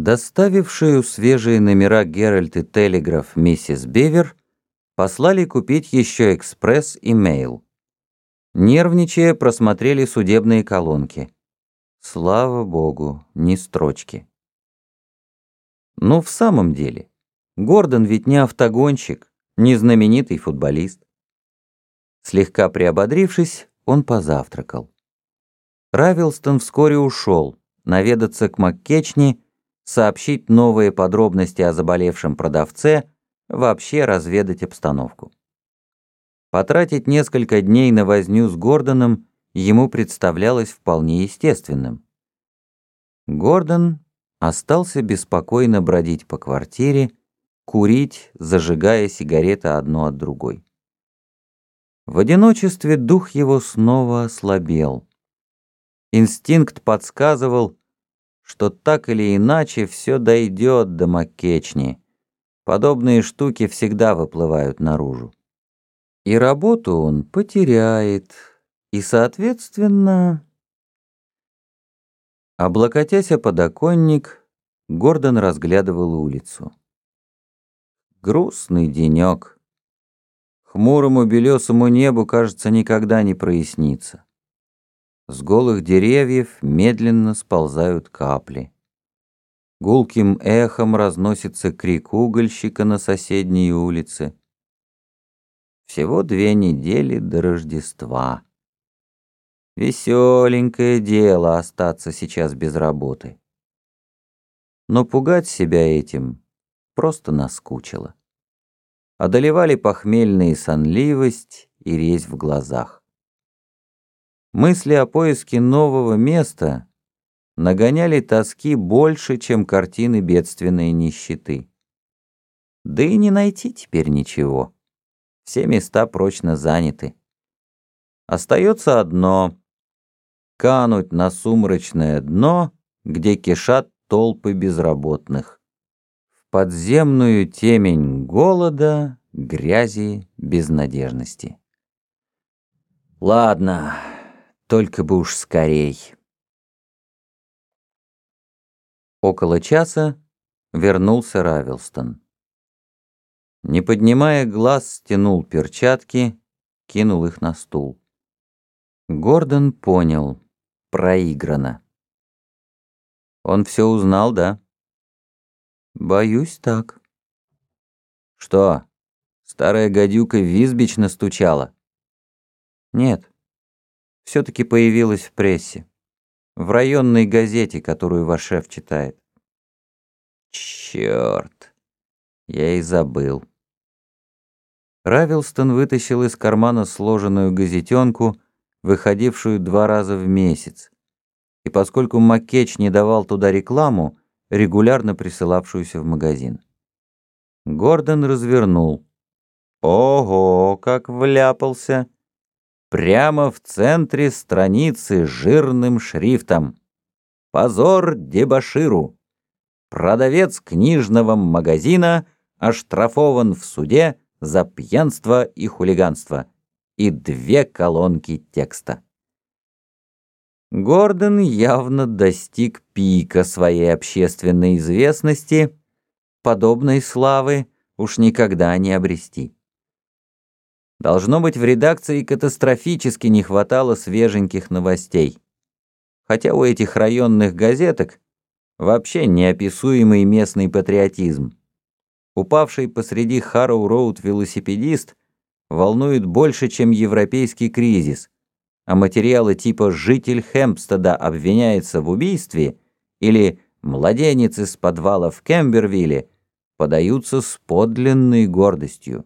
Доставившую свежие номера Геральт и Телеграф миссис Бевер послали купить еще экспресс и мейл. Нервничая, просмотрели судебные колонки. Слава богу, ни строчки. Ну, в самом деле, Гордон ведь не автогонщик, не знаменитый футболист. Слегка приободрившись, он позавтракал. Равилстон вскоре ушел, наведаться к Маккечни, сообщить новые подробности о заболевшем продавце, вообще разведать обстановку. Потратить несколько дней на возню с Гордоном ему представлялось вполне естественным. Гордон остался беспокойно бродить по квартире, курить, зажигая сигареты одну от другой. В одиночестве дух его снова ослабел. Инстинкт подсказывал, что так или иначе все дойдет до Маккечни. Подобные штуки всегда выплывают наружу. И работу он потеряет, и, соответственно... Облокотясь о подоконник, Гордон разглядывал улицу. Грустный денек. Хмурому белесому небу, кажется, никогда не прояснится. С голых деревьев медленно сползают капли. Гулким эхом разносится крик угольщика на соседней улице. Всего две недели до Рождества. Веселенькое дело остаться сейчас без работы. Но пугать себя этим просто наскучило. Одолевали похмельная сонливость и резь в глазах. Мысли о поиске нового места нагоняли тоски больше, чем картины бедственной нищеты. Да и не найти теперь ничего. Все места прочно заняты. Остается одно — кануть на сумрачное дно, где кишат толпы безработных. В подземную темень голода, грязи, безнадежности. Ладно. Только бы уж скорей. Около часа вернулся Равилстон. Не поднимая глаз, стянул перчатки, кинул их на стул. Гордон понял. Проиграно. Он все узнал, да? Боюсь так. Что, старая гадюка Визбич настучала? Нет все-таки появилась в прессе. В районной газете, которую ваш шеф читает. Черт, я и забыл. Равилстон вытащил из кармана сложенную газетенку, выходившую два раза в месяц. И поскольку Маккеч не давал туда рекламу, регулярно присылавшуюся в магазин. Гордон развернул. Ого, как вляпался! Прямо в центре страницы жирным шрифтом. Позор дебоширу. Продавец книжного магазина оштрафован в суде за пьянство и хулиганство. И две колонки текста. Гордон явно достиг пика своей общественной известности, подобной славы уж никогда не обрести. Должно быть, в редакции катастрофически не хватало свеженьких новостей. Хотя у этих районных газеток вообще неописуемый местный патриотизм. Упавший посреди Харроу-Роуд велосипедист волнует больше, чем европейский кризис, а материалы типа «Житель Хэмпстеда обвиняется в убийстве» или «Младенец из подвала в Кембервилле» подаются с подлинной гордостью.